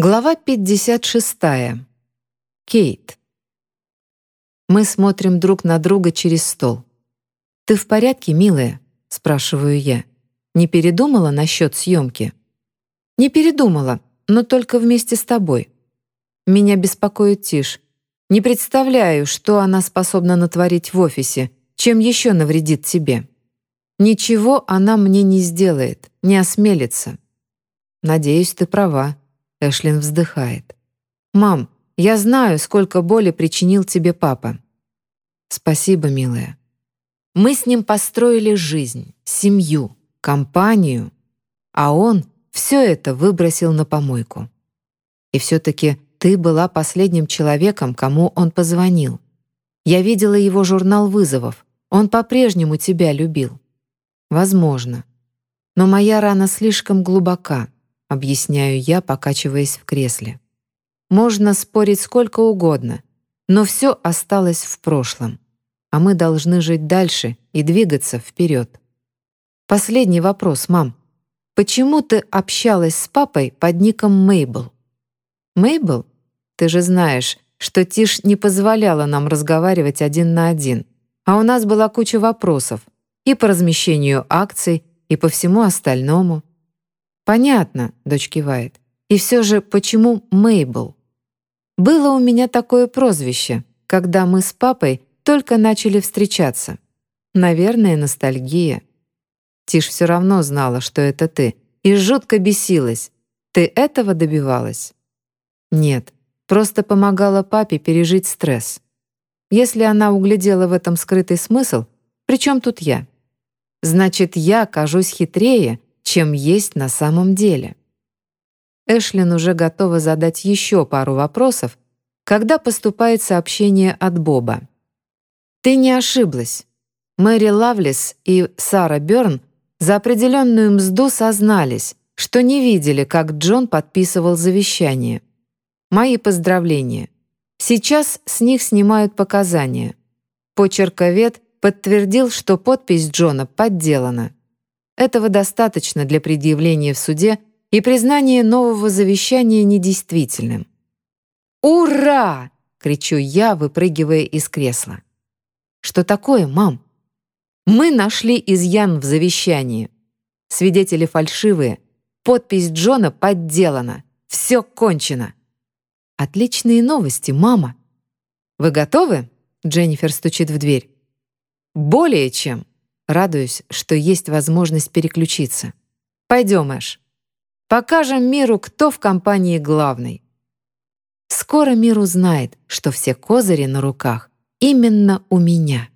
Глава 56. Кейт. Мы смотрим друг на друга через стол. «Ты в порядке, милая?» — спрашиваю я. «Не передумала насчет съемки?» «Не передумала, но только вместе с тобой. Меня беспокоит Тиш. Не представляю, что она способна натворить в офисе, чем еще навредит тебе. Ничего она мне не сделает, не осмелится. Надеюсь, ты права». Эшлин вздыхает. «Мам, я знаю, сколько боли причинил тебе папа». «Спасибо, милая. Мы с ним построили жизнь, семью, компанию, а он все это выбросил на помойку. И все-таки ты была последним человеком, кому он позвонил. Я видела его журнал вызовов. Он по-прежнему тебя любил. Возможно. Но моя рана слишком глубока объясняю я, покачиваясь в кресле. Можно спорить сколько угодно, но все осталось в прошлом, а мы должны жить дальше и двигаться вперед. Последний вопрос, мам. Почему ты общалась с папой под ником Мейбл? Мейбл? Ты же знаешь, что Тиш не позволяла нам разговаривать один на один, а у нас была куча вопросов и по размещению акций, и по всему остальному. «Понятно», — дочь кивает. «И все же, почему Мейбл?» «Было у меня такое прозвище, когда мы с папой только начали встречаться. Наверное, ностальгия. Тиш все равно знала, что это ты, и жутко бесилась. Ты этого добивалась?» «Нет, просто помогала папе пережить стресс. Если она углядела в этом скрытый смысл, при чем тут я? Значит, я кажусь хитрее, чем есть на самом деле. Эшлин уже готова задать еще пару вопросов, когда поступает сообщение от Боба. «Ты не ошиблась. Мэри Лавлис и Сара Бёрн за определенную мзду сознались, что не видели, как Джон подписывал завещание. Мои поздравления. Сейчас с них снимают показания. Почерковед подтвердил, что подпись Джона подделана. Этого достаточно для предъявления в суде и признания нового завещания недействительным. «Ура!» — кричу я, выпрыгивая из кресла. «Что такое, мам?» «Мы нашли изъян в завещании. Свидетели фальшивые. Подпись Джона подделана. Все кончено». «Отличные новости, мама!» «Вы готовы?» — Дженнифер стучит в дверь. «Более чем!» Радуюсь, что есть возможность переключиться. Пойдем, Эш. Покажем миру, кто в компании главный. Скоро мир узнает, что все козыри на руках именно у меня.